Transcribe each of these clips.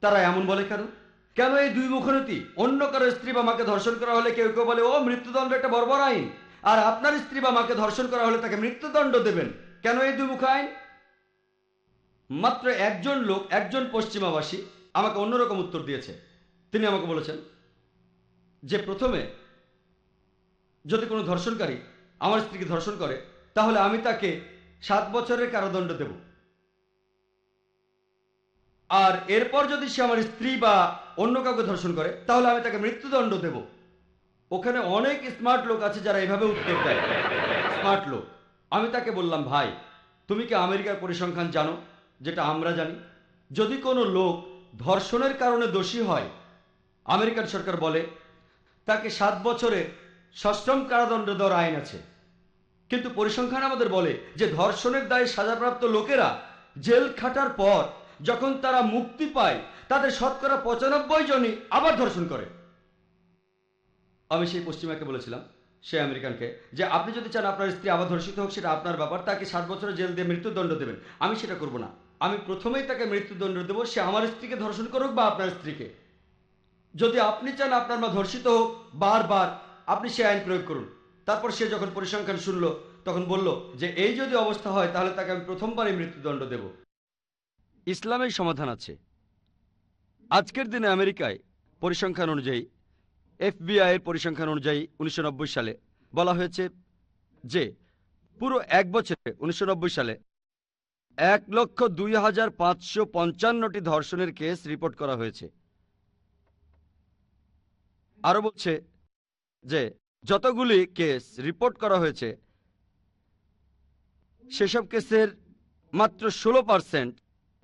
তারা এমন বলে কেন? কেন এই দুই মুখনীতি অন্য কারও স্ত্রী বা মাকে ধর্ষণ করা হলে কেউ কেউ বলে, ও, মৃত্যুদণ্ড একটা বর্বর আইন। আর আপনার স্ত্রী বা মাকে ধর্ষণ করা হলে তাকে মৃত্যুদণ্ড দেবেন। কেন এই দুই মুখ আইন? মাত্র একজন লোক, একজন পশ্চিমাবাসী আমাকে অন্যরকম উত্তর দিয়েছে। তিনি আমাকে বলেছেন যে, প্রথমে যদি কোনো ধর্ষণকারী আমার স্ত্রীকে ধর্ষণ করে, তাহলে আমি তাকে সাত বছরের কারাদণ্ড দেব। আর এরপর যদি সে আমার স্ত্রী বা অন্য কাউকে ধর্ষণ করে, তাহলে আমি তাকে মৃত্যুদণ্ড দেব। ওখানে অনেক স্মার্ট লোক আছে যারা এভাবে উত্তর দেয়। স্মার্ট লোক। আমি তাকে বললাম, ভাই, তুমি কি আমেরিকার পরিসংখ্যান জানো, যেটা আমরা জানি? যদি কোনো লোক ধর্ষণের কারণে দোষী হয়, আমেরিকান সরকার বলে, তাকে সাত বছরে সশ্রম কারাদণ্ড দেওয়ার আইন আছে। কিন্তু পরিসংখ্যান আমাদের বলে যে ধর্ষণের দায়ে সাজাপ্রাপ্ত লোকেরা জেল খাটার পর যখন তারা মুক্তি পায়, তাদের শতকরা পঁচানব্বই জনই আবার ধর্ষণ করে। আমি সেই পশ্চিমাকে বলেছিলাম, সে আমেরিকানকে, যে আপনি যদি চান আপনার স্ত্রী আবার ধর্ষিত হোক, সেটা আপনার ব্যাপার, তাকে সাত বছরের জেল দিয়ে মৃত্যুদণ্ড দেবেন। আমি সেটা করব না। আমি প্রথমেই তাকে মৃত্যুদণ্ড দেবো, সে আমার স্ত্রীকে ধর্ষণ করুক বা আপনার স্ত্রীকে। যদি আপনি চান আপনার মা ধর্ষিত হোক, বারবার আপনি সে আইন প্রয়োগ করুন। তারপর সে যখন পরিসংখ্যান শুনল, তখন বলল যে, এই যদি অবস্থা হয়, তাহলে তাকে আমি প্রথমবারই মৃত্যুদণ্ড দেব। ইসলামের সমাধান আছে। আজকের দিনে আমেরিকায় পরিসংখ্যান অনুযায়ী, এফবিআই এর পরিসংখ্যান অনুযায়ী উনিশশো নব্বই সালে বলা হয়েছে যে, পুরো এক বছরে উনিশশো নব্বই সালে এক লক্ষ দুই হাজার পাঁচশো পঞ্চান্নটি ধর্ষণের কেস রিপোর্ট করা হয়েছে। আরও বলছে যে, যতগুলি কেস রিপোর্ট করা হয়েছে, সেসব কেসের মাত্র ষোলো পার্সেন্ট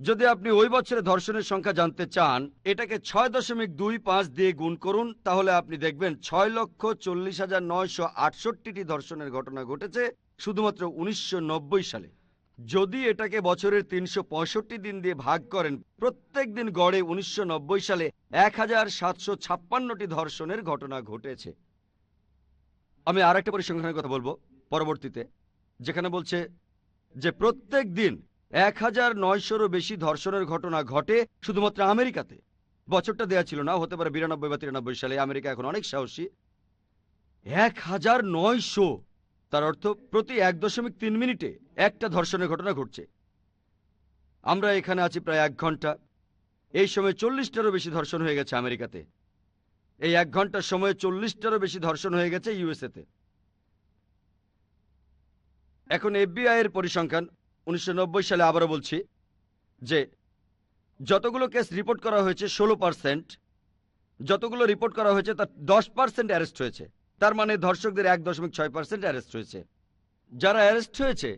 যদি আপনি ওই বছরে ধর্ষণের সংখ্যা জানতে চান, এটাকে ছয় দশমিক দুই পাঁচ দিয়ে গুণ করুন, তাহলে আপনি দেখবেন ছয় লক্ষ চল্লিশ হাজার নয়শো আটষট্টিটি ধর্ষণের ঘটনা ঘটেছে শুধুমাত্র উনিশশো নব্বই সালে। যদি এটাকে বছরের তিনশো পঁয়ষট্টি দিন দিয়ে ভাগ করেন, প্রত্যেক দিন গড়ে উনিশশো নব্বই সালে এক হাজার সাতশো ছাপ্পান্নটি ধর্ষণের ঘটনা ঘটেছে। আমি আর একটা পরিসংখ্যানের কথা বলব পরবর্তীতে, যেখানে বলছে যে প্রত্যেক দিন এক হাজার নয়শোরও বেশি ধর্ষণের ঘটনা ঘটে শুধুমাত্র আমেরিকাতে। বছরটা দেয়া ছিল না, হতে পারে বিরানব্বই বা তিরানব্বই সালে, আমেরিকা এখন অনেক সাহসী। এক হাজার নয়শো, তার অর্থ প্রতি এক দশমিক তিন মিনিটে একটা ধর্ষণের ঘটনা ঘটছে। আমরা এখানে আছি প্রায় এক ঘণ্টা। এই সময় চল্লিশটারও বেশি ধর্ষণ হয়ে গেছে আমেরিকাতে। এই এক ঘণ্টার সময়ে চল্লিশটারও বেশি ধর্ষণ হয়ে গেছে ইউএসএতে। এখন এফবিআই এর পরিসংখ্যান উনিশশো নব্বই সালে আবারও বলছি যে যতগুলো কেস রিপোর্ট করা হয়েছে, ষোলো পার্সেন্ট যতগুলো রিপোর্ট করা হয়েছে, তার দশ পার্সেন্ট অ্যারেস্ট হয়েছে। তার মানে ধর্ষকদের এক দশমিক ছয় পার্সেন্ট অ্যারেস্ট হয়েছে। যারা অ্যারেস্ট হয়েছে,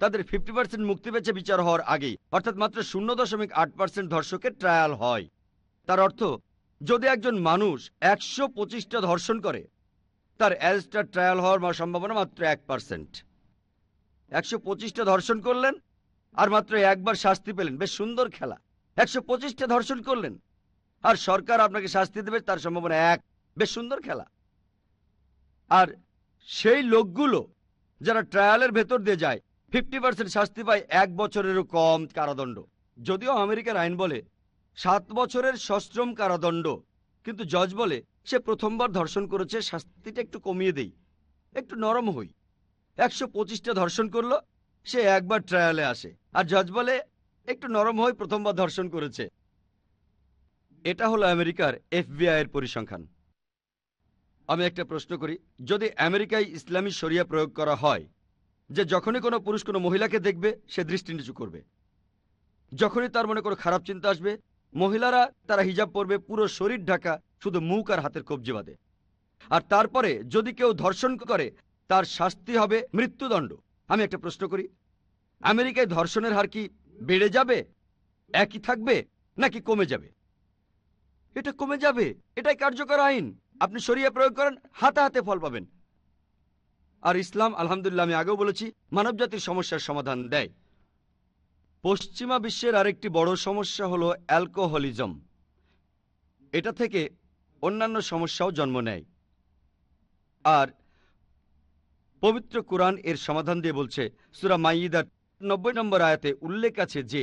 তাদের ফিফটি পার্সেন্ট মুক্তি পেয়েছে বিচার হওয়ার আগেই। অর্থাৎ মাত্র শূন্য দশমিক আট পার্সেন্ট ধর্ষকের ট্রায়াল হয়। তার অর্থ, যদি একজন মানুষ একশো পঁচিশটা ধর্ষণ করে, তার অ্যারেস্টার ট্রায়াল হওয়ার সম্ভাবনা মাত্র এক পার্সেন্ট একশো পঁচিশটা ধর্ষণ করলেন আর মাত্র একবার শাস্তি পেলেন। বেশ সুন্দর খেলা। একশো পঁচিশটা ধর্ষণ করলেন। আর সরকার আপনাকে শাস্তি দেবে, তার সম্ভাবনা এক। বেশ সুন্দর খেলা। আর সেই লোকগুলো যারা ট্রায়ালের ভেতর দিয়ে যায়, ফিফটি পার্সেন্ট শাস্তি পায় এক বছরেরও কম কারাদণ্ড। যদিও আমেরিকার আইন বলে, সাত বছরের সশ্রম কারাদণ্ড, কিন্তু জজ বলে, সে প্রথমবার ধর্ষণ করেছে, শাস্তিটা একটু কমিয়ে দেই। একটু নরম হই। একশো পঁচিশটা ধর্ষণ করল, সে একবার ট্রায়ালে আসে। আর জজ বলে, একটু নরম হয়ে প্রথমবার ধর্ষণ করেছে। এটা হলো আমেরিকার এফবিআই এর পরিসংখ্যান। আমি একটা প্রশ্ন করি, যদি আমেরিকায় ইসলামী শরিয়া প্রয়োগ করা হয়, যে যখনই কোনো পুরুষ কোনো মহিলাকে দেখবে, সে দৃষ্টি নিচু করবে। যখনই তার মনে কোনো খারাপ চিন্তা আসবে, মহিলারা তারা হিজাব পরবে, পুরো শরীর ঢাকা শুধু মুখ আর হাতের কবজি বাদে আর তারপরে যদি কেউ ধর্ষণ করে তার শাস্তি হবে মৃত্যুদণ্ড। আমি একটা প্রশ্ন করি, আমেরিকায় ধর্ষণের হার কি বেড়ে যাবে? একই থাকবে নাকি কমে যাবে? এটা কমে যাবে, এটাই কার্যকর আইন। আপনি সরিয়ে প্রয়োগ করেন, হাতে হাতে ফল পাবেন। আর ইসলাম, আলহামদুলিল্লাহ, আমি আগেও বলেছি, মানবজাতির সমস্যার সমাধান দেয়। পশ্চিমা বিশ্বের আরেকটি বড় সমস্যা হলো অ্যালকোহলিজম। এটা থেকে অন্যান্য সমস্যাও জন্ম নেয়। আর পবিত্র কোরআন এর সমাধান দিয়ে বলছে সুরা মাইদার নব্বই নম্বর আয়াতে উল্লেখ আছে যে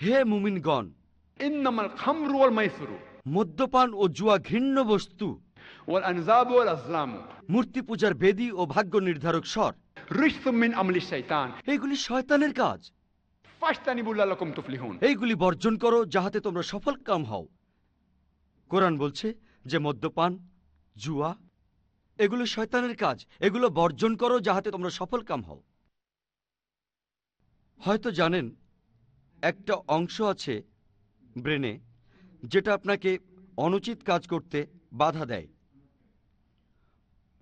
হে মুমিনগণ মদ্যপান ও জুয়া ঘৃণ্য বস্তু মূর্তি পূজার বেদি ও ভাগ্য নির্ধারক স্বর এইগুলি শয়তানের কাজ। এইগুলি বর্জন করো যাহাতে তোমরা সফল কাম হও। কোরআন বলছে যে মদ্যপান জুয়া এগুলো শয়তানের কাজ। এগুলো বর্জন করো যাহাতে তোমরা সফল কাম হও। হয়তো জানেন, একটা অংশ আছে ব্রেনে, যেটা আপনাকে অনুচিত কাজ করতে বাধা দেয়।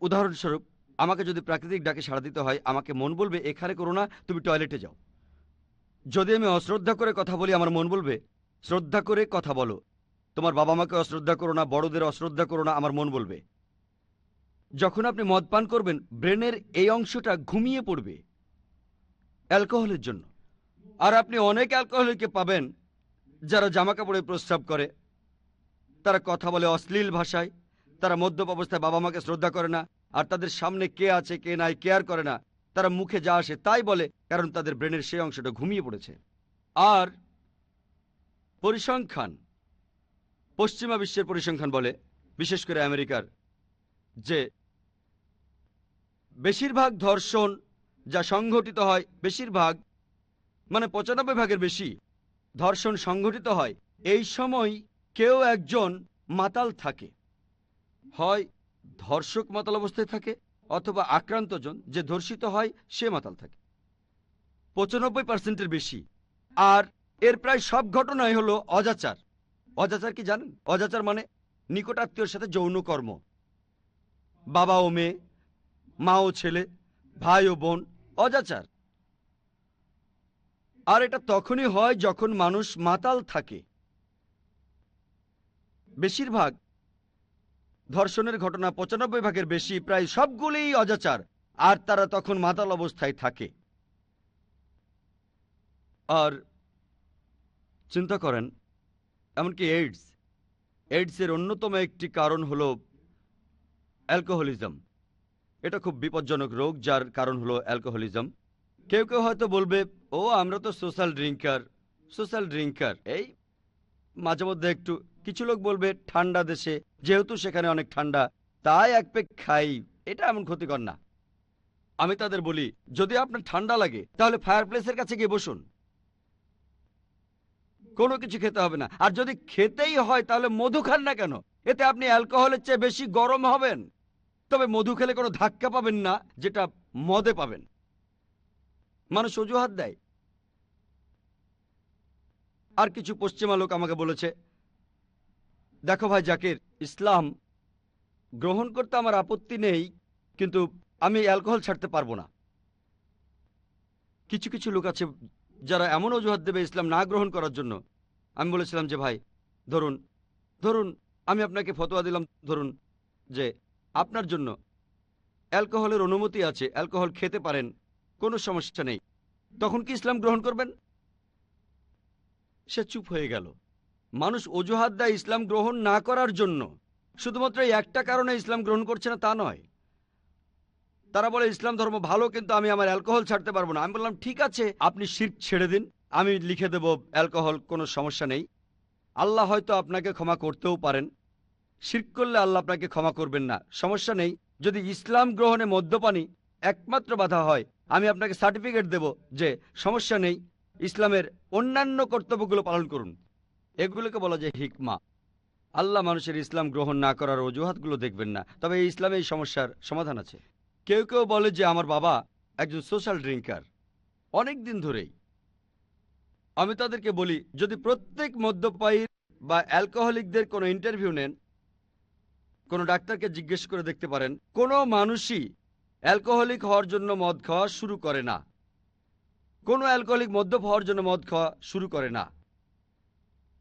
উদাহরণস্বরূপ, আমাকে যদি প্রাকৃতিক ডাকে সাড়া দিতে হয়, আমাকে মন বলবে, এখানে করো না, তুমি টয়লেটে যাও। যদি আমি অশ্রদ্ধা করে কথা বলি, আমার মন বলবে, শ্রদ্ধা করে কথা বলো। তোমার বাবা মাকে অশ্রদ্ধা করো না, বড়দের অশ্রদ্ধা করো না, আমার মন বলবে। যখন আপনি মদ পান করবেন, ব্রেনের এই অংশটা ঘুমিয়ে পড়বে অ্যালকোহলের জন্য। আর আপনি অনেক অ্যালকোহলিককে পাবেন যারা জামা কাপড়ে প্রস্রাব করে। তারা কথা বলে অশ্লীল ভাষায়, তারা মদ্যপ অবস্থায় বাবা মাকে শ্রদ্ধা করে না, আর তাদের সামনে কে আছে, কে নাই, কেয়ার করে না, তারা মুখে যা আসে তাই বলে, কারণ তাদের ব্রেনের সেই অংশটা ঘুমিয়ে পড়েছে। আর পরিসংখ্যান, পশ্চিমা বিশ্বের পরিসংখ্যান বলে, বিশেষ করে আমেরিকার, যে বেশিরভাগ ধর্ষণ যা সংঘটিত হয়, বেশিরভাগ মানে পঁচানব্বই ভাগের বেশি ধর্ষণ সংঘটিত হয়, এই সময় কেউ একজন মাতাল থাকে। হয় ধর্ষক মাতাল অবস্থায় থাকে, অথবা আক্রান্তজন যে ধর্ষিত হয়, সে মাতাল থাকে। পঁচানব্বই পার্সেন্টের বেশি। আর এর প্রায় সব ঘটনাই হলো অজাচার। অজাচার কি জানেন? অজাচার মানে নিকটাত্মীয়র সাথে যৌন কর্ম বাবা ও মেয়ে মা ও ছেলে, ভাই ও বোন অজাচার। আর এটা তখনই হয় যখন মানুষ মাতাল থাকে। বেশিরভাগ ধর্ষণের ঘটনা পঁচানব্বই ভাগের বেশি, প্রায় সবগুলিই অজাচার। আর তারা তখন মাতাল অবস্থায় থাকে। আর চিন্তা করেন, এমনকি এইডস এইডসের অন্যতম একটি কারণ হল অ্যালকোহলিজম। এটা খুব বিপজ্জনক রোগ, যার কারণ হলো অ্যালকোহলিজম। কেউ কেউ হয়তো বলবে, ও, আমরা তো সোশ্যাল ড্রিঙ্কার সোশ্যাল ড্রিঙ্কার। এই মাঝে মধ্যে একটু কিছু লোক বলবে, ঠান্ডা দেশে, যেহেতু সেখানে অনেক ঠান্ডা, তাই এক পেক খাই। এটা এমন ক্ষতিকর না। আমি তাদের বলি, যদি আপনার ঠান্ডা লাগে, তাহলে ফায়ার প্লেসের কাছে গিয়ে বসুন। কোনো কিছু খেতে হবে না। আর যদি খেতেই হয়, তাহলে মধু খান না কেন? এতে আপনি অ্যালকোহলের চেয়ে বেশি গরম হবেন। তবে মধু খেলে কোনো ধাক্কা পাবেন না, যেটা মদে পাবেন। মানুষ অজুহাত দেয়। আর কিছু পশ্চিমা লোক আমাকে বলেছে, দেখো ভাই জাকির, ইসলাম গ্রহণ করতে আমার আপত্তি নেই, কিন্তু আমি অ্যালকোহল ছাড়তে পারব না। কিছু কিছু লোক আছে যারা এমন অজুহাত দেবে ইসলাম না গ্রহণ করার জন্য। আমি বলেছিলাম যে, ভাই, ধরুন ধরুন, আমি আপনাকে ফতোয়া দিলাম, ধরুন যে আপনার জন্য। অ্যালকোহলের অনুমতি আছে, অ্যালকোহল খেতে পারেন, কোনো সমস্যা নেই। তখন কি ইসলাম গ্রহণ করবেন? সে চুপ হয়ে গেল। মানুষ অজুহাত দেয় ইসলাম গ্রহণ না করার জন্য। শুধুমাত্র এই একটা কারণে ইসলাম গ্রহণ করছে না, তা নয়। তারা বলে, ইসলাম ধর্ম ভালো, কিন্তু আমি আমার অ্যালকোহল ছাড়তে পারব না। আমি বললাম, ঠিক আছে, আপনি শির ছেড়ে দিন। আমি লিখে দেব, অ্যালকোহল কোনো সমস্যা নেই। আল্লাহ হয়তো আপনাকে ক্ষমা করতেও পারেন। শির্ক করলে আল্লাহ আপনাকে ক্ষমা করবেন না। সমস্যা নেই। যদি ইসলাম গ্রহণে মদ্যপানী একমাত্র বাধা হয়, আমি আপনাকে সার্টিফিকেট দেব যে সমস্যা নেই, ইসলামের অন্যান্য কর্তব্যগুলো পালন করুন। এগুলোকে বলা যায় হিকমা। আল্লাহ মানুষের ইসলাম গ্রহণ না করার অজুহাতগুলো দেখবেন না। তবে এই ইসলামে এই সমস্যার সমাধান আছে। কেউ কেউ বলে যে আমার বাবা একজন সোশ্যাল ড্রিঙ্কার। অনেক দিন ধরেই। আমি তাদেরকে বলি, যদি প্রত্যেক মদ্যপায়ী বা অ্যালকোহলিকদের কোনো ইন্টারভিউ নেন কোনো ডাক্তারকে জিজ্ঞেস করে দেখতে পারেন, কোনো মানুষই অ্যালকোহলিক হওয়ার জন্য মদ খাওয়া শুরু করে না। কোনো অ্যালকোহলিক মদ্যপ হওয়ার জন্য মদ খাওয়া শুরু করে না।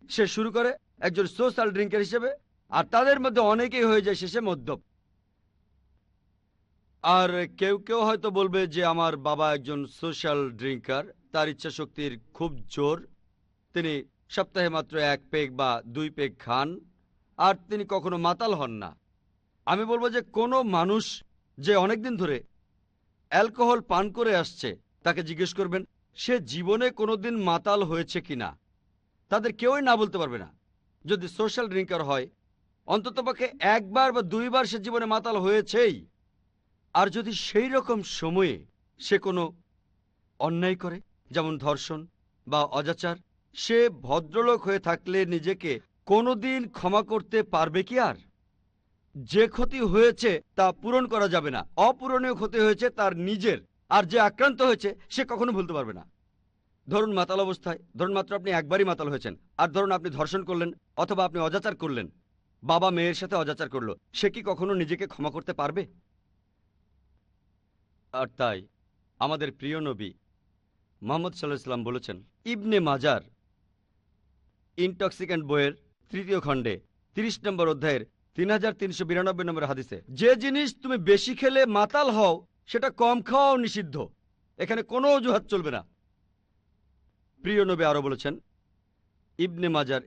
সে শুরু করে একজন সোশ্যাল ড্রিঙ্কার হিসেবে, আর তাদের মধ্যে অনেকেই হয়ে যায় শেষে মদ্যপ। আর কেউ কেউ হয়তো বলবে যে, আমার বাবা একজন সোশ্যাল ড্রিঙ্কার, তার ইচ্ছা শক্তির খুব জোর। তিনি সপ্তাহে মাত্র এক পেগ বা দুই পেগ খান। আর তিনি কখনো মাতাল হন না। আমি বলব যে কোনো মানুষ যে অনেকদিন ধরে অ্যালকোহল পান করে আসছে, তাকে জিজ্ঞেস করবেন, সে জীবনে কোনোদিন মাতাল হয়েছে কিনা তাদের কেউই না বলতে পারবে না। যদি সোশ্যাল ড্রিঙ্কার হয় অন্ততপক্ষে একবার বা দুইবার সে জীবনে মাতাল হয়েছেই। আর যদি সেই রকম সময়ে সে কোনো অন্যায় করে, যেমন ধর্ষণ বা অজাচার, সে ভদ্রলোক হয়ে থাকলে নিজেকে কোনোদিন ক্ষমা করতে পারবে কি আর? যে ক্ষতি হয়েছে তা পূরণ করা যাবে না। অপূরণীয় ক্ষতি হয়েছে তার নিজের, আর যে আক্রান্ত হয়েছে সে কখনো ভুলতে পারবে না। ধরুন মাতাল অবস্থায়, ধরুন মাত্র আপনি একবারই মাতাল হয়েছেন, আর ধরুন আপনি ধর্ষণ করলেন অথবা আপনি অজাচার করলেন। বাবা মেয়ের সাথে অজাচার করল, সে কি কখনো নিজেকে ক্ষমা করতে পারবে? আর তাই আমাদের প্রিয় নবী মোহাম্মদ সাল্লাহ ইসলাম বলেছেন, ইবনে মাজার ইনটক্সিক্যান্ট বইয়ের তৃতীয় খণ্ডে, তিরিশ নম্বর অধ্যায়ের তিন হাজার তিনশো বিরানব্বই নম্বর হাদিসে, যে জিনিস তুমি বেশি খেলে মাতাল হও, সেটা কম খাওয়াও নিষিদ্ধ। এখানে কোনো অজুহাত চলবে না। প্রিয় নবী আরও বলেছেন, ইবনে মাজার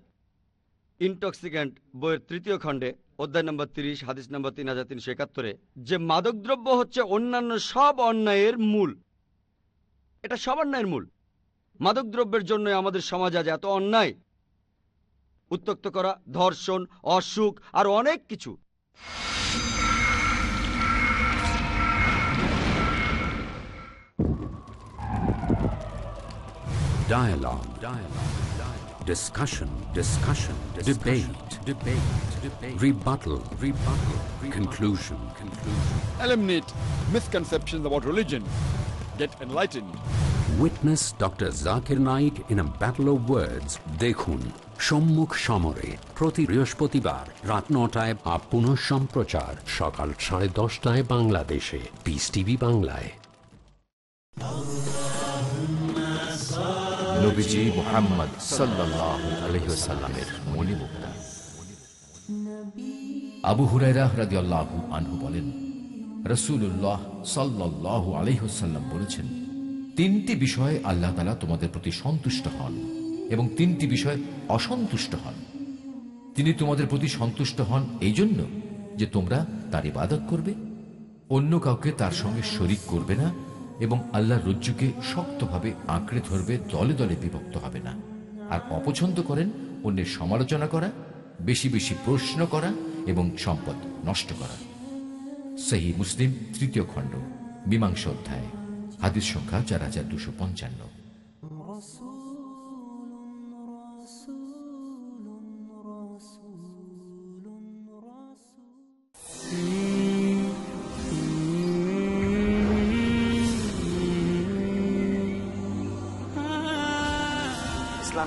ইনটক্সিক্যান্ট বইয়ের তৃতীয় খণ্ডে, অধ্যায় নম্বর তিরিশ, হাদিস নম্বর তিন হাজার তিনশো একাত্তরে, যে মাদকদ্রব্য হচ্ছে অন্যান্য সব অন্যায়ের মূল। এটা সব অন্যায়ের মূল। মাদকদ্রব্যের জন্য আমাদের সমাজ আজ এত অন্যায়। উত্তক্ত করা ধর্ষণ অসুখ আর অনেক কিছু Dialogue. Dialogue. Discussion. Discussion. Debate. Debate. Debate. Rebuttal. Rebuttal. Conclusion. Conclusion. Eliminate misconceptions about religion. Get enlightened. Witness Dr. Zakir Naik in a battle of words. দেখুন সম্মুখ সমরে প্রতি বৃহস্পতিবার রাত নটায় বা পুনঃ সম্প্রচার সকাল সাড়ে দশটায় বাংলাদেশে। পিস টিভি বাংলায়। নবীজি মোহাম্মদ আলহিসাল্লামের মণিমুক্তা। আবু হুরাইরা রাদিয়াল্লাহু আনহু বলেন রসুল্লাহ সাল্লাহ আলহিহসাল্লাম বলেছেন, তিনটি বিষয়ে আল্লাহ তালা তোমাদের প্রতি সন্তুষ্ট হন। এবং তিনটি বিষয় অসন্তুষ্ট হন। তিনি তোমাদের প্রতি সন্তুষ্ট হন এই জন্য যে তোমরা তার ইবাদত করবে। অন্য কাউকে তার সঙ্গে শরিক করবে না এবং আল্লাহর রজ্জুকে শক্তভাবে আঁকড়ে ধরবে, দলে দলে বিভক্ত হবে না। আর অপছন্দ করেন অন্যের সমালোচনা করা, বেশি বেশি প্রশ্ন করা এবং সম্পদ নষ্ট করা। সেই মুসলিম, তৃতীয় খণ্ড, মীমাংস অধ্যায়, হাদিস সংখ্যা চার হাজার দুশো পঞ্চান্ন।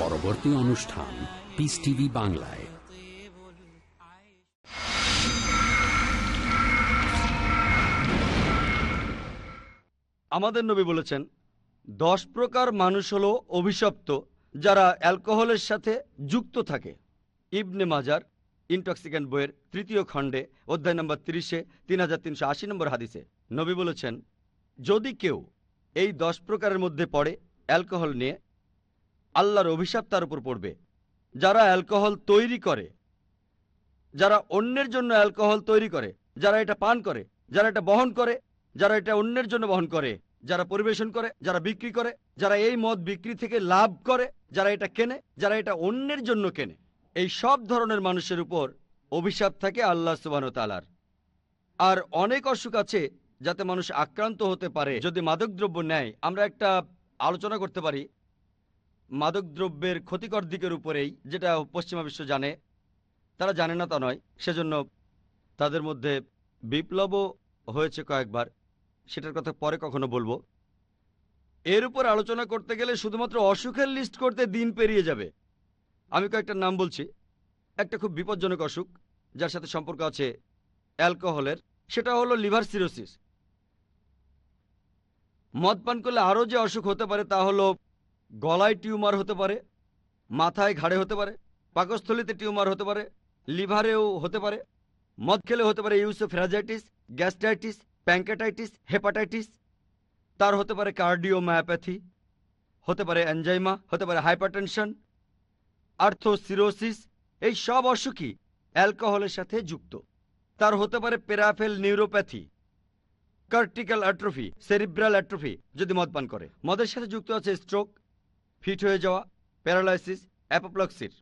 পরবর্তী অনুষ্ঠান পিস টিভি বাংলায়। আমাদের নবী বলেছেন, দশ প্রকার মানুষ হলো অভিশপ্ত যারা অ্যালকোহলের সাথে যুক্ত থাকে। ইবনে মাজার ইনটক্সিক্যান্ট বইয়ের তৃতীয় খণ্ডে, অধ্যায় নম্বর তিরিশে, তিন হাজার তিনশো আশি নম্বর হাদিসে। নবী বলেছেন, যদি কেউ এই দশ প্রকারের মধ্যে পড়ে অ্যালকোহল নিয়ে আল্লাহর অভিশাপ তার উপর পড়বে। যারা অ্যালকোহল তৈরি করে, যারা অন্যের জন্য অ্যালকোহল তৈরি করে, যারা এটা পান করে, যারা এটা বহন করে, যারা এটা অন্যের জন্য বহন করে, যারা পরিবেশন করে, যারা বিক্রি করে, যারা এই মদ বিক্রি থেকে লাভ করে, যারা এটা কেনে, যারা এটা অন্যের জন্য কেনে, এই সব ধরনের মানুষের উপর অভিশাপ থাকে আল্লাহ সুবাহ তালার আর অনেক অসুখ আছে যাতে মানুষ আক্রান্ত হতে পারে। যদি মাদকদ্রব্য নেয়, আমরা একটা আলোচনা করতে পারি মাদকদ্রব্যের ক্ষতিকর দিকের উপরেই, যেটা পশ্চিমা বিশ্ব জানে, তারা জানে না তা নয়। সেজন্য তাদের মধ্যে বিপ্লবও হয়েছে কয়েকবার। সেটার কথা পরে কখনো বলব। এর উপর আলোচনা করতে গেলে শুধুমাত্র অসুখের লিস্ট করতে দিন পেরিয়ে যাবে। আমি কয়েকটা নাম বলছি। একটা খুব বিপজ্জনক অসুখ, যার সাথে সম্পর্ক আছে অ্যালকোহলের, সেটা হলো লিভার সিরোসিস। মদ পান করলে আরও যে অসুখ হতে পারে তা হলো গলায় টিউমার হতে পারে, মাথায় ঘাড়ে হতে পারে, পাকস্থলিতে টিউমার হতে পারে, লিভারেও হতে পারে মদ খেলে হতে পারে ইউসোফ্রাজাইটিস, গ্যাস্ট্রাইটিস, প্যাঙ্কাটাইটিস, হেপাটাইটিস। তার হতে পারে কার্ডিওমায়োপ্যাথি হতে পারে অ্যানজাইমা হতে পারে হাইপারটেনশন, আর্থোসিরোসিস, এই সব অসুখই অ্যালকোহলের সাথে যুক্ত। তার হতে পারে peripheral neuropathy cortical atrophy, cerebral atrophy, যদি মদ পান করে। মদের সাথে যুক্ত আছে স্ট্রোক ফিট হয়ে যাওয়া, প্যারালাইসিস, অ্যাপোপ্লক্সির।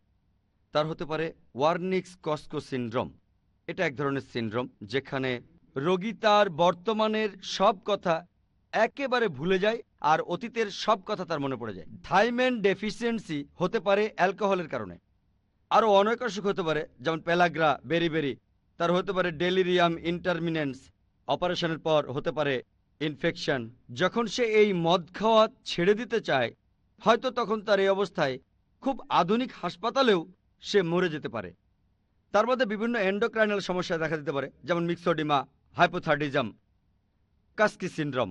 তার হতে পারে ওয়ার্নিক্স কস্কো সিনড্রোম। এটা এক ধরনের সিনড্রোম যেখানে রোগী তার বর্তমানের সব কথা একেবারে ভুলে যায় আর অতীতের সব কথা তার মনে পড়ে যায়। থাইমেন ডেফিসিয়েন্সি হতে পারে অ্যালকোহলের কারণে। আরও অনেক অসুখ হতে পারে, যেমন পেলাগ্রা বেরি বেরি তার হতে পারে ডেলিরিয়াম ইন্টারমিনেন্স। অপারেশনের পর হতে পারে ইনফেকশন। যখন সে এই মদ খাওয়া ছেড়ে দিতে চায় হয়তো তখন তার এই অবস্থায় খুব আধুনিক হাসপাতালেও সে মরে যেতে পারে। তার মধ্যে বিভিন্ন এন্ডোক্রাইনাল সমস্যা দেখা দিতে পারে, যেমন মিক্সোডিমা হাইপোথার্ডিজম কাস্কি সিনড্রোম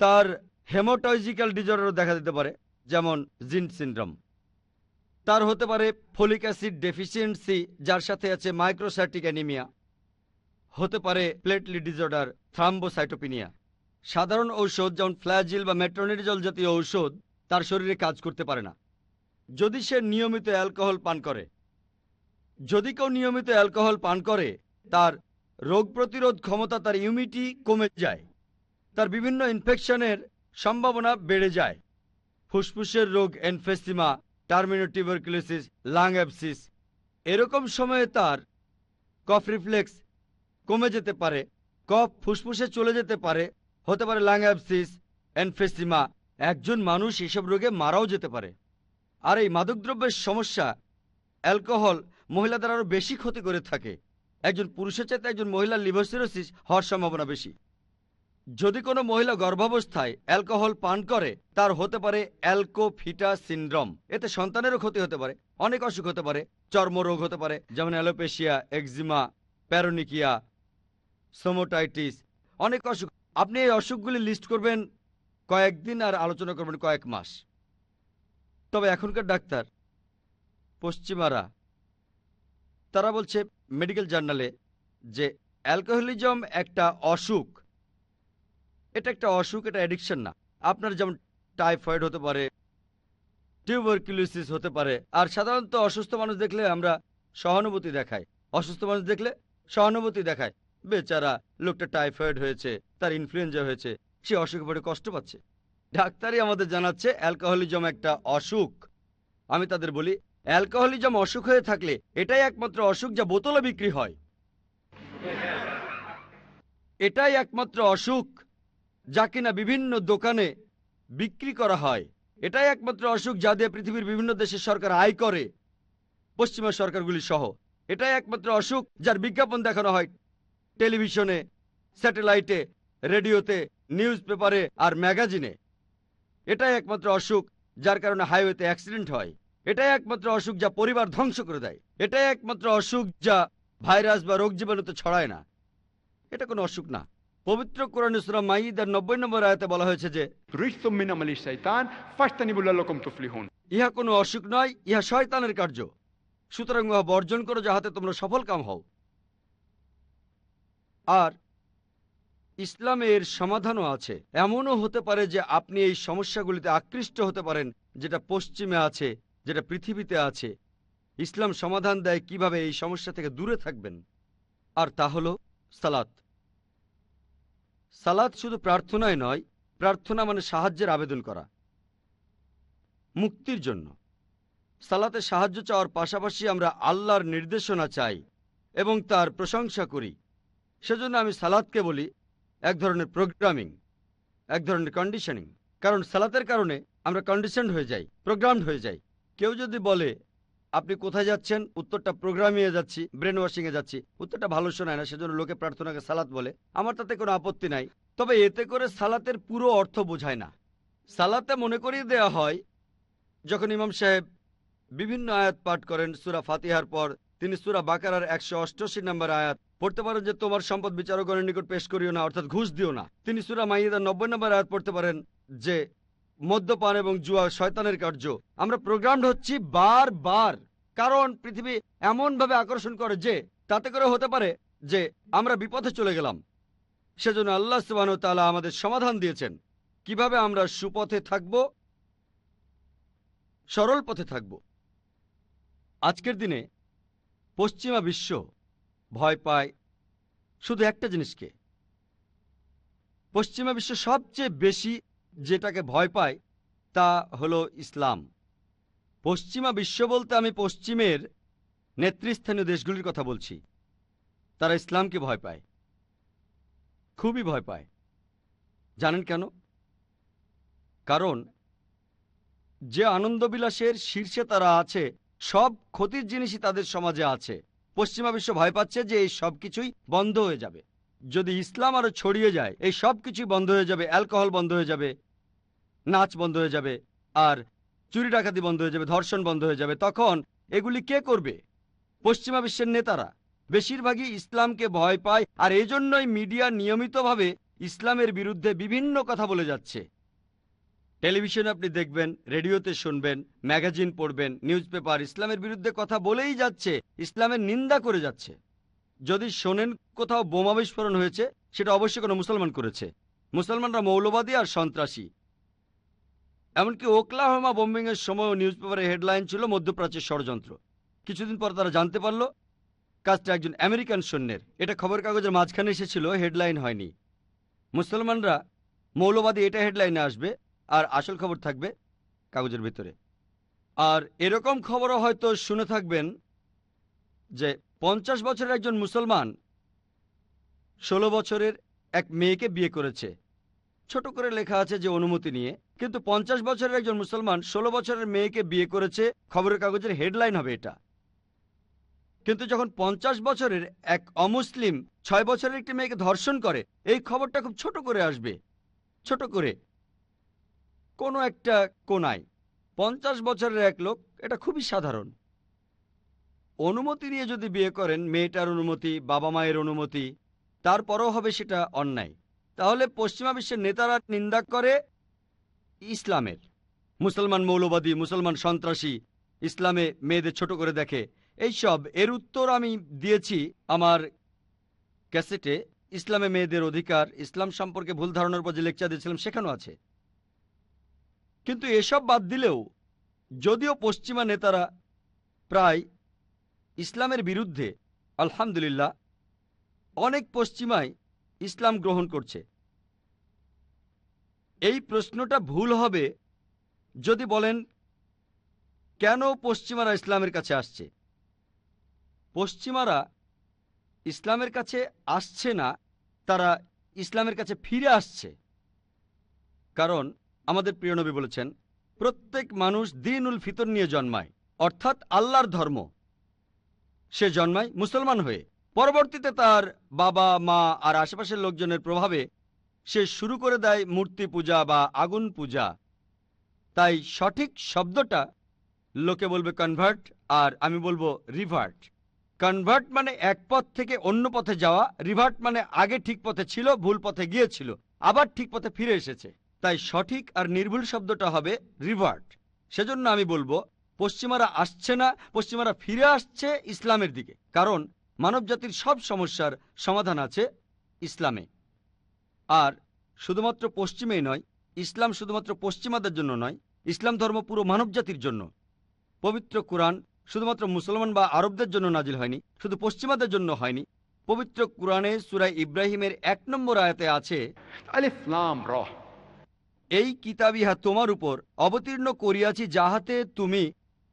তার হেমোটলজিক্যাল ডিজর্ডারও দেখা দিতে পারে, যেমন জিন সিনড্রোম তার হতে পারে ফলিক অ্যাসিড ডেফিসিয়েন্সি যার সাথে আছে মাইক্রোসাইটিক অ্যানিমিয়া হতে পারে প্লেটলি ডিজর্ডার থ্রাম্বোসাইটোপিনিয়া সাধারণ ঔষধ, যেমন ফ্ল্যাজিল বা মেট্রোনিডজল জাতীয় ঔষধ তার শরীরে কাজ করতে পারে না। যদি সে নিয়মিত অ্যালকোহল পান করে, যদি কেউ নিয়মিত অ্যালকোহল পান করে, তার রোগ প্রতিরোধ ক্ষমতা তার ইমিউনিটি কমে যায়, তার বিভিন্ন ইনফেকশনের সম্ভাবনা বেড়ে যায়। ফুসফুসের রোগ এনফেসিমা টার্মিনো টিউবারকুলোসিস লাং অ্যাপসিস এরকম সময়ে তার কফ রিফ্লেক্স কমে যেতে পারে কফ ফুসফুসে চলে যেতে পারে, হতে পারে লাং অ্যাপসিস এনফেসিমা একজন মানুষ এসব রোগে মারাও যেতে পারে। আর এই মাদকদ্রব্যের সমস্যা অ্যালকোহল মহিলাদের আরও বেশি ক্ষতি করে থাকে। একজন পুরুষের চাইতে একজন মহিলার লিভারসিরোসিস হওয়ার সম্ভাবনা বেশি। যদি কোনো মহিলা গর্ভাবস্থায় অ্যালকোহল পান করে, তার হতে পারে অ্যালকোফিটা সিনড্রোম। এতে সন্তানেরও ক্ষতি হতে পারে, অনেক অসুখ হতে পারে, চর্মরোগ হতে পারে, যেমন অ্যালোপেশিয়া এক্সিমা প্যারোনিকিয়া, সোমোটাইটিস, অনেক অসুখ। আপনি এই অসুখগুলি লিস্ট করবেন কয়েকদিন আর আলোচনা করবেন কয়েক মাস। তবে এখনকার ডাক্তার, পশ্চিমারা, তারা বলছে মেডিকেল জার্নালে যে অ্যালকোহলিজম একটা অসুখ। এটা একটা অসুখ, এটা অ্যাডিকশন না। আপনার যেমন টাইফয়েড হতে পারে টিউবারকিউলোসিস হতে পারে, আর সাধারণত অসুস্থ মানুষ দেখলে আমরা সহানুভূতি দেখাই। অসুস্থ মানুষ দেখলে সহানুভূতি দেখায়। বেচারা, লোকটা টাইফয়েড হয়েছে, তার ইনফ্লুয়েঞ্জা হয়েছে সে অসুখে পড়ে কষ্ট পাচ্ছে। ডাক্তারই আমাদের জানাচ্ছে অ্যালকোহলিজম একটা অসুখ। আমি তাদের বলি, অ্যালকোহলিজম অসুখ হয়ে থাকলে এটাই একমাত্র অসুখ যা বোতলে বিক্রি হয়। এটাই একমাত্র অসুখ যা কিনা বিভিন্ন দোকানে বিক্রি করা হয়। এটাই একমাত্র অসুখ যা দিয়ে পৃথিবীর বিভিন্ন দেশের সরকার আয় করে, পশ্চিমা সরকারগুলি সহ। এটাই একমাত্র অসুখ যার বিজ্ঞাপন দেখানো হয় টেলিভিশনে, স্যাটেলাইটে, রেডিওতে নিউজ পেপারে আর ম্যাগাজিনে। এটাই একমাত্র অসুখ যার কারণে হাইওয়েতে অ্যাক্সিডেন্ট হয়। এটাই একমাত্র অসুখ যা পরিবার ধ্বংস করে দেয়। এটাই একমাত্র অসুখ যা ভাইরাস বা রোগ জীবাণুতে ছড়ায় না। এটা কোনো অসুখ না। পবিত্র কোরআনে সুরা মাইদার নব্বই নম্বর আয়তে বলা হয়েছে যে ইহা কোনো অসুখ নয় ইহা শয়তানের কার্য। সুতরাং উহা বর্জন করো যাহাতে তোমরা সফল কাম হও। আর ইসলামে এর সমাধানও আছে। এমনও হতে পারে যে আপনি এই সমস্যাগুলিতে আকৃষ্ট হতে পারেন, যেটা পশ্চিমে আছে, যেটা পৃথিবীতে আছে। ইসলাম সমাধান দেয় কীভাবে এই সমস্যা থেকে দূরে থাকবেন? আর তা হল সালাত। সালাত শুধু প্রার্থনায় নয়, প্রার্থনা মানে সাহায্যের আবেদন করা। মুক্তির জন্য। সালাতে সাহায্য চাওয়ার পাশাপাশি আমরা আল্লাহর নির্দেশনা চাই এবং তার প্রশংসা করি। সেজন্য আমি সালাদকে বলি এক ধরনের প্রোগ্রামিং এক ধরনের কন্ডিশনিং কারণ সালাতের কারণে আমরা কন্ডিশনড হয়ে যাই প্রোগ্রামড হয়ে যাই। কেউ যদি বলে, আপনি কোথায় যাচ্ছেন? উত্তরটা প্রোগ্রামিংয়ে যাচ্ছি ব্রেন ওয়াশিংয়ে যাচ্ছি। উত্তরটা ভালো শোনায় না, সেজন্য লোকে প্রার্থনাকে সালাত বলে। আমার তাতে কোনো আপত্তি নাই। তবে এতে করে সালাতের পুরো অর্থ বোঝায় না। সালাতে মনে করিয়ে দেওয়া হয়, যখন ইমাম সাহেব বিভিন্ন আয়াত পাঠ করেন, সুরা ফাতিহার পর তিনি সুরা বাকারার একশো অষ্টআশি নম্বর আয়াত। পড়তে পারেন যে তোমার সম্পদ বিচারকগণের নিকট পেশ করিও না, অর্থাৎ ঘুষ দিও না। তিনি সুরা মাইদার নব্বই নম্বর আয়াত পড়তে পারেন যে, মদ্যপান এবং জুয়া শয়তানের কার্য। আমরা প্রোগ্রামড হচ্ছি বার বার। কারণ পৃথিবী এমনভাবে আকর্ষণ করে যে, তাতে করে হতে পারে যে, আমরা বিপথে চলে গেলাম। সেজন্য আল্লাহ সুবাহ তালা আমাদের সমাধান দিয়েছেন। কীভাবে আমরা সুপথে থাকব? সরল পথে থাকব। আজকের দিনে পশ্চিমা বিশ্ব ভয় পায় শুধু একটা জিনিসকে। পশ্চিমা বিশ্ব সবচেয়ে বেশি যেটাকে ভয় পায় তা হলো ইসলাম। পশ্চিমা বিশ্ব বলতে আমি পশ্চিমের নেতৃস্থানীয় দেশগুলির কথা বলছি। তারা ইসলামকে ভয় পায়। খুবই ভয় পায়। জানেন কেন? কারণ যে আনন্দবিলাসের শীর্ষে তারা আছে সব ক্ষতির জিনিসই তাদের সমাজে আছে। পশ্চিমা বিশ্ব ভয় পাচ্ছে যে এই সব কিছুই বন্ধ হয়ে যাবে। যদি ইসলাম আরও ছড়িয়ে যায়, এই সব কিছুই বন্ধ হয়ে যাবে, অ্যালকোহল বন্ধ হয়ে যাবে, নাচ বন্ধ হয়ে যাবে, আর চুরি ডাকাতি বন্ধ হয়ে যাবে, ধর্ষণ বন্ধ হয়ে যাবে, তখন এগুলি কে করবে? পশ্চিমা বিশ্বের নেতারা। বেশিরভাগই ইসলামকে ভয় পায়, আর এজন্যই মিডিয়া নিয়মিতভাবে ইসলামের বিরুদ্ধে বিভিন্ন কথা বলে যাচ্ছে। টেলিভিশনে আপনি দেখবেন, রেডিওতে শুনবেন, ম্যাগাজিন পড়বেন নিউজ পেপার ইসলামের বিরুদ্ধে কথা বলেই যাচ্ছে, ইসলামের নিন্দা করে যাচ্ছে। যদি শোনেন কোথাও বোমা বিস্ফোরণ হয়েছে, সেটা অবশ্যই কোনো মুসলমান করেছে। মুসলমানরা মৌলবাদী আর সন্ত্রাসী। এমনকি ওকলাহোমা বোম্বিংয়ের সময়ও নিউজ পেপারে হেডলাইন ছিল মধ্যপ্রাচ্যের ষড়যন্ত্র। কিছুদিন পর তারা জানতে পারল, কাজটা একজন আমেরিকান সৈন্যের। এটা খবর কাগজের মাঝখানে এসেছিল, হেডলাইন হয়নি। মুসলমানরা মৌলবাদী এটা হেডলাইনে আসবে আর আসল খবর থাকবে কাগজের ভিতরে। আর এরকম খবরও হয়তো শুনে থাকবেন যে পঞ্চাশ বছরের একজন মুসলমান ষোলো বছরের এক মেয়েকে বিয়ে করেছে। ছোট করে লেখা আছে যে অনুমতি নিয়ে। কিন্তু পঞ্চাশ বছরের একজন মুসলমান ষোলো বছরের মেয়েকে বিয়ে করেছে, খবরের কাগজের হেডলাইন হবে এটা। কিন্তু যখন পঞ্চাশ বছরের এক অমুসলিম ছয় বছরের একটি মেয়েকে ধর্ষণ করে, এই খবরটা খুব ছোট করে আসবে। ছোট করে। কোনো একটা কোনায় পঞ্চাশ বছরের এক লোক, এটা খুবই সাধারণ। অনুমতি নিয়ে যদি বিয়ে করেন, মেয়েটার অনুমতি, বাবা মায়ের অনুমতি, তারপরও হবে সেটা অন্যায়। তাহলে পশ্চিমা বিশ্বের নেতারা নিন্দা করে ইসলামের। মুসলমান মৌলবাদী, মুসলমান সন্ত্রাসী, ইসলামে মেয়েদের ছোট করে দেখে। এইসব, এর উত্তর আমি দিয়েছি আমার ক্যাসেটে। ইসলামে মেয়েদের অধিকার, ইসলাম সম্পর্কে ভুল ধারণার উপর যে লেকচার দিয়েছিলাম, সেখানেও আছে। কিন্তু এসব বাদ দিলেও যদিও পশ্চিমা নেতারা প্রায় ইসলামের বিরুদ্ধে, আলহামদুলিল্লাহ, অনেক পশ্চিমায় ইসলাম গ্রহণ করছে। এই প্রশ্নটা ভুল হবে যদি বলেন, কেন পশ্চিমারা ইসলামের কাছে আসছে? পশ্চিমারা ইসলামের কাছে আসছে না, তারা ইসলামের কাছে ফিরে আসছে। কারণ আমাদের প্রিয় নবী বলেছেন, প্রত্যেক মানুষ দিনুল ফিতর নিয়ে জন্মায়, অর্থাৎ আল্লাহর ধর্ম। সে জন্মায় মুসলমান হয়ে। পরবর্তীতে তার বাবা, মা আর আশেপাশের লোকজনের প্রভাবে সে শুরু করে দেয় মূর্তি পূজা বা আগুন পূজা। তাই সঠিক শব্দটা লোকে বলবে কনভার্ট আর আমি বলব রিভার্ট কনভার্ট মানে এক পথ থেকে অন্য পথে যাওয়া রিভার্ট মানে আগে ঠিক পথে ছিল, ভুল পথে গিয়েছিল, আবার ঠিক পথে ফিরে এসেছে। তাই সঠিক আর নির্ভুল শব্দটা হবে রিভার্ট সেজন্য আমি বলব, পশ্চিমারা আসছে না, পশ্চিমারা ফিরে আসছে ইসলামের দিকে। কারণ মানবজাতির সব সমস্যার সমাধান আছে ইসলামে। আর শুধুমাত্র পশ্চিমেই নয়, ইসলাম শুধুমাত্র পশ্চিমাদের জন্য নয়, ইসলাম ধর্ম পুরো মানবজাতির জন্য। পবিত্র কোরআন শুধুমাত্র মুসলমান বা আরবদের জন্য নাজিল হয়নি, শুধু পশ্চিমাদের জন্য হয়নি। পবিত্র কোরআনে সুরাই ইব্রাহিমের এক নম্বর আয়াতে আছে Lam Ra. এই কিতাব ইহা তোমার উপর অবতীর্ণ করিয়াছি যাহাতে তুমি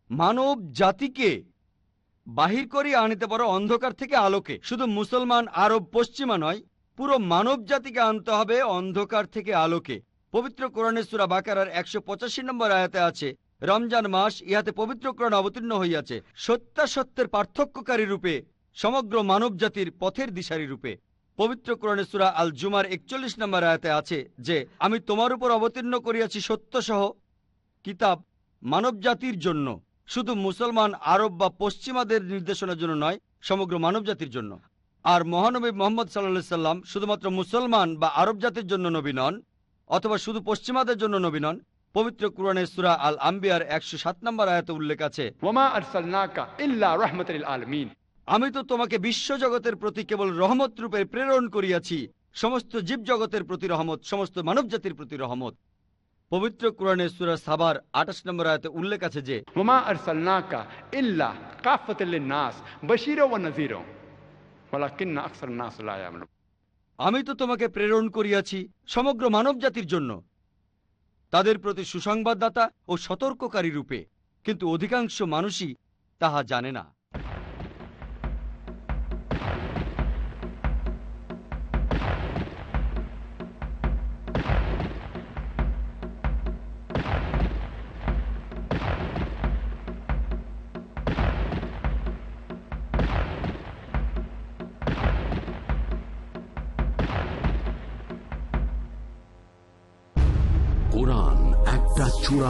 মানব জাতিকে বাহির করিয়া আনিতে পারো অন্ধকার থেকে আলোকে। শুধু মুসলমান আরব পশ্চিমা নয়, পুরো মানব জাতিকে আনতে হবে অন্ধকার থেকে আলোকে। পবিত্র সুরা বাকারার একশো পঁচাশি নম্বর আয়াতে আছে, রমজান মাস ইহাতে পবিত্র কোরআন অবতীর্ণ হইয়াছে। সত্যাসত্যের পার্থক্যকারী রূপে, সমগ্র মানব জাতির পথের দিশারি রূপে। পবিত্র কোরণেশ্বরা আল জুমার একচল্লিশ নম্বর আয়াতে আছে যে, আমি তোমার উপর অবতীর্ণ করিয়াছি সত্যসহ কিতাব মানব জাতির জন্য, শুধু মুসলমান, আরব বা পশ্চিমাদের নির্দেশনার জন্য নয়, সমগ্র মানব জাতির জন্য। আর মহানবী মোহাম্মদ সাল্লা সাল্লাম শুধুমাত্র মুসলমান বা আরব জাতির জন্য নবী নন, অথবা শুধু পশ্চিমাদের জন্য নবী নন, পবিত্র কুরআনের সুরা আল আম্বিয়ার একশো সাত নম্বর আয়াতে উল্লেখ আছে আমি তো তোমাকে বিশ্বজগতের প্রতি কেবল রহমত রূপে প্রেরণ করিয়াছি সমস্ত জীবজগতের প্রতি রহমত সমস্ত মানব জাতির প্রতি রহমত। পবিত্র কোরআনে সুরা সাবার আঠাশ নম্বর আয়তে উল্লেখ আছে যে হুমা আর সালনাকা ইল্লা নাস বশির ও নজির ওয়ালাকিন্না আকসার নাস লা ইয়ামনু আমি তো তোমাকে প্রেরণ করিয়াছি সমগ্র মানব জাতির জন্য। তাদের প্রতি সুসংবাদদাতা ও সতর্ককারী রূপে কিন্তু অধিকাংশ মানুষই তাহা জানে না।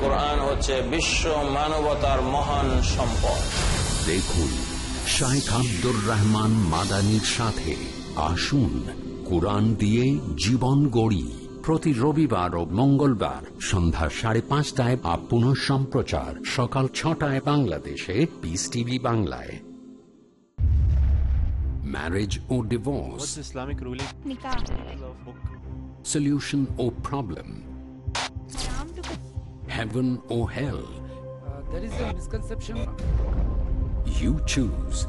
কোরআন হচ্ছে বিশ্ব মানবতার মহান সম্পদ। দেখুন শাইখ আব্দুর রহমান মাদানির সাথে আসুন কোরআন দিয়ে জীবন গড়ি। প্রতি রবিবার ও মঙ্গলবার সন্ধ্যা সাড়ে পাঁচটায় বা পুনঃ সম্প্রচার সকাল ছটায় বাংলাদেশে পিস টিভি বাংলায়। ম্যারেজ ও ডিভোর্স ইসলামিক the সলিউশন ও Nikah. Heaven or hell. Uh, there is a misconception. You choose